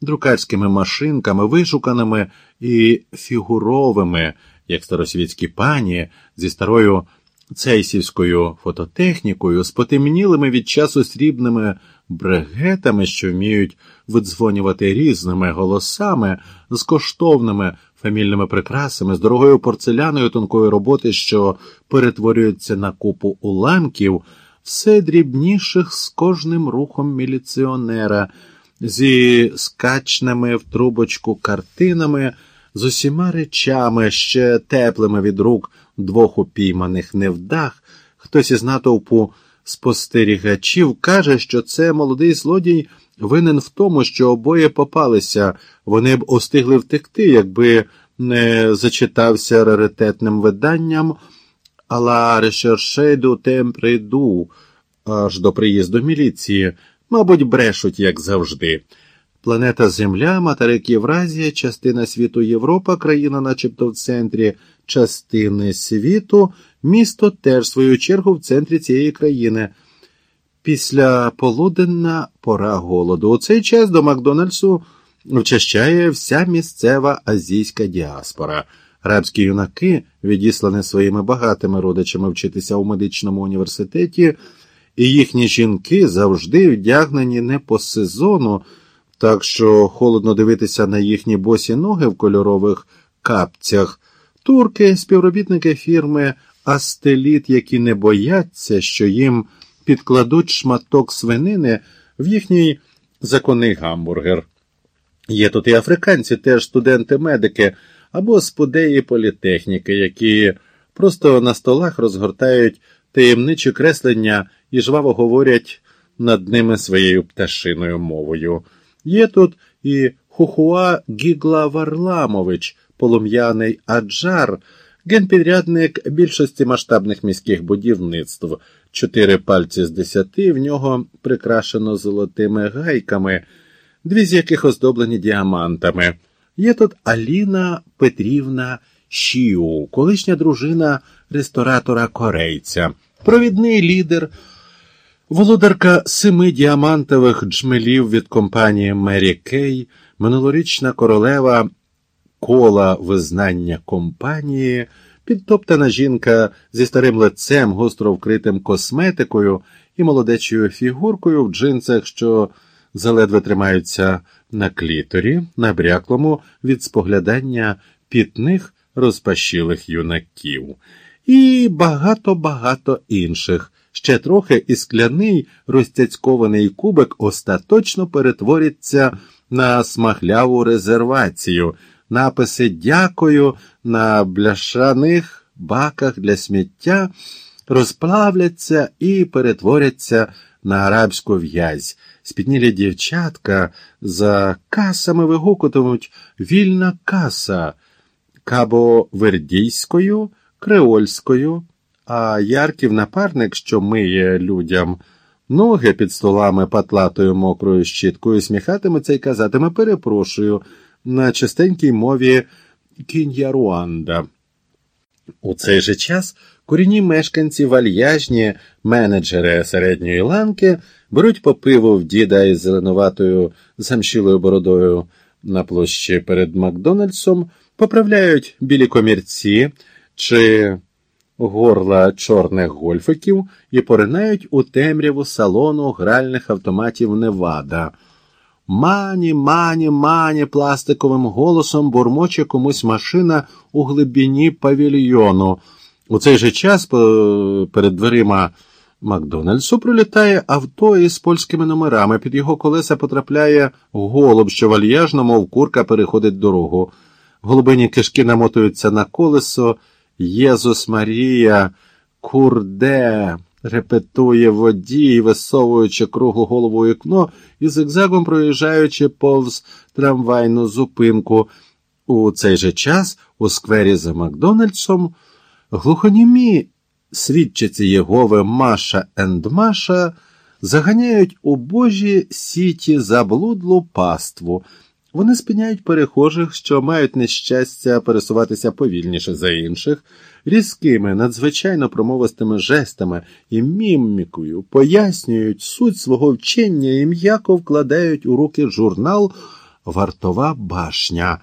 друкарськими машинками, вишуканими і фігуровими, як старосвітські пані, зі старою цейсівською фототехнікою, з потемнілими від часу срібними брегетами, що вміють видзвонювати різними голосами, з коштовними фамільними прикрасами, з дорогою порцеляною тонкої роботи, що перетворюється на купу уламків, все дрібніших з кожним рухом міліціонера, зі скачними в трубочку картинами, з усіма речами, ще теплими від рук двох упійманих невдах, хтось із натовпу спостерігачів каже, що це молодий злодій винен в тому, що обоє попалися, вони б устигли втекти, якби не зачитався раритетним виданням. «Ала решершейду тем прийду» аж до приїзду міліції, мабуть, брешуть, як завжди. Планета Земля, материк Євразія, частина світу Європа, країна, начебто в центрі частини світу, місто теж, в свою чергу, в центрі цієї країни. Після полуденна пора голоду. У цей час до Макдональдсу вчащає вся місцева азійська діаспора. Арабські юнаки, відіслані своїми багатими родичами вчитися у медичному університеті, і їхні жінки завжди вдягнені не по сезону, так що холодно дивитися на їхні босі ноги в кольорових капцях. Турки, співробітники фірми Астеліт, які не бояться, що їм підкладуть шматок свинини в їхній законний гамбургер. Є тут і африканці, теж студенти-медики або спудеї політехніки, які просто на столах розгортають таємничі креслення і жваво говорять над ними своєю пташиною мовою. Є тут і Хухуа Гігла Варламович, полум'яний Аджар, генпідрядник більшості масштабних міських будівництв, чотири пальці з десяти в нього прикрашено золотими гайками, дві з яких оздоблені діамантами. Є тут Аліна Петрівна Шіу, колишня дружина ресторатора корейця, провідний лідер. Володарка семи діамантових джмелів від компанії Мері Кей, минулорічна королева кола визнання компанії, підтоптана жінка зі старим лицем, гостро вкритим косметикою і молодечою фігуркою в джинсах, що заледве тримаються на кліторі, набряклому від споглядання пітних розпашілих юнаків, і багато-багато інших. Ще трохи і скляний розцяцькований кубик остаточно перетвориться на смахляву резервацію, написи дякую на бляшаних баках для сміття розплавляться і перетворяться на арабську в'язь. Спітнілі дівчатка за касами вигукуватимуть вільна каса кабовердійською, креольською, а Ярків напарник, що миє людям ноги під столами патлатою мокрою щіткою, сміхатиметься і казатиме перепрошую на чистенькій мові кін'яруанда. У цей же час корінні мешканці вальяжні менеджери середньої ланки беруть по пиву в діда із зеленуватою замшілою бородою на площі перед Макдональдсом, поправляють білі комірці чи горла чорних гольфиків і поринають у темряву салону гральних автоматів Невада. Мані, мані, мані, пластиковим голосом бурмоче комусь машина у глибині павільйону. У цей же час перед дверима Макдональдсу пролітає авто із польськими номерами. Під його колеса потрапляє голуб, що вальяжно, мов курка, переходить дорогу. Голубині кишки намотуються на колесо. Єзус Марія, курде, репетує водій, висовуючи круглу голову вікно і зигзагом проїжджаючи повз трамвайну зупинку. У цей же час у сквері за Макдональдсом глухонімі свідчиці Єгови Маша енд Маша заганяють у божі сіті заблудлу паству. Вони спиняють перехожих, що мають нещастя пересуватися повільніше за інших, різкими, надзвичайно промовистими жестами і мімікою, пояснюють суть свого вчення і м'яко вкладають у руки журнал вартова башня,